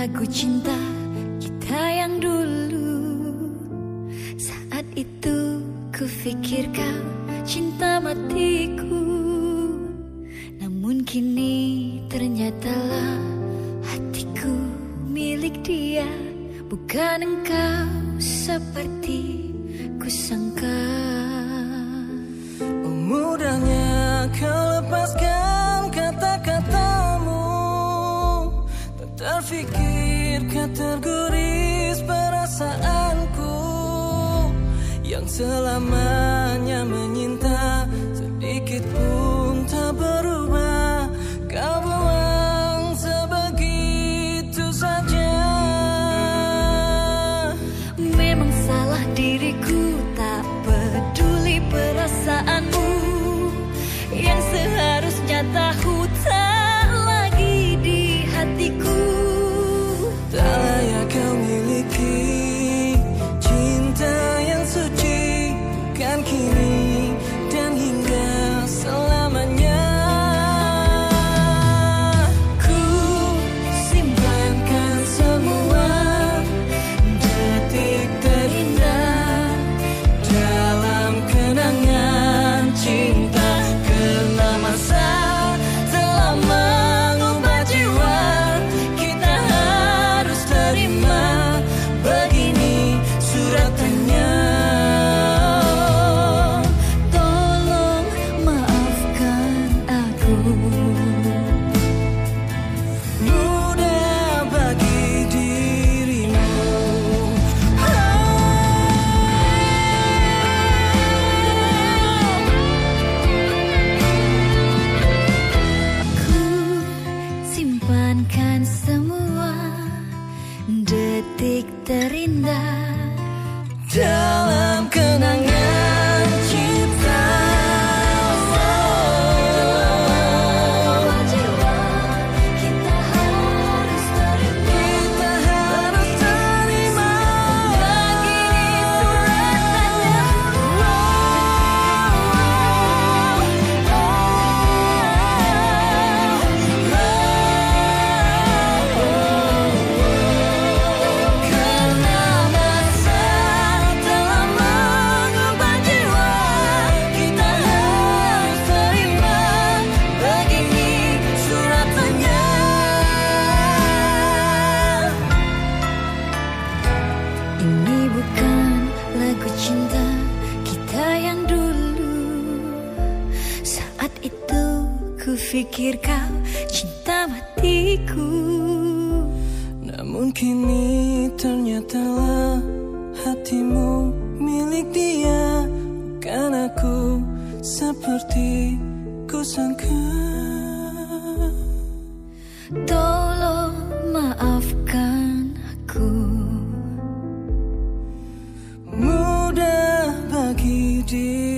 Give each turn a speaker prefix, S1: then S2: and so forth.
S1: lagu cinta kita yang dulu. Saat itu ku pikir kau cinta matiku. Namun kini ternyatalah hatiku milik dia. Bukan engkau seperti kusangka
S2: oh, Mudahnya kau Kau terguris perasaanku Yang selamanya menyinta. Sedikit pun tak berubah. Kau buang sebegitu saja.
S1: Memang salah diriku
S2: detik terindah Dalam kenangan
S1: Ini bukan lagu cinta kita yang dulu. Saat itu ku pikir kau cinta matiku.
S2: Namun kini ternyatalah hatimu milik dia. Bukan aku seperti kusangka
S1: Tolong he did.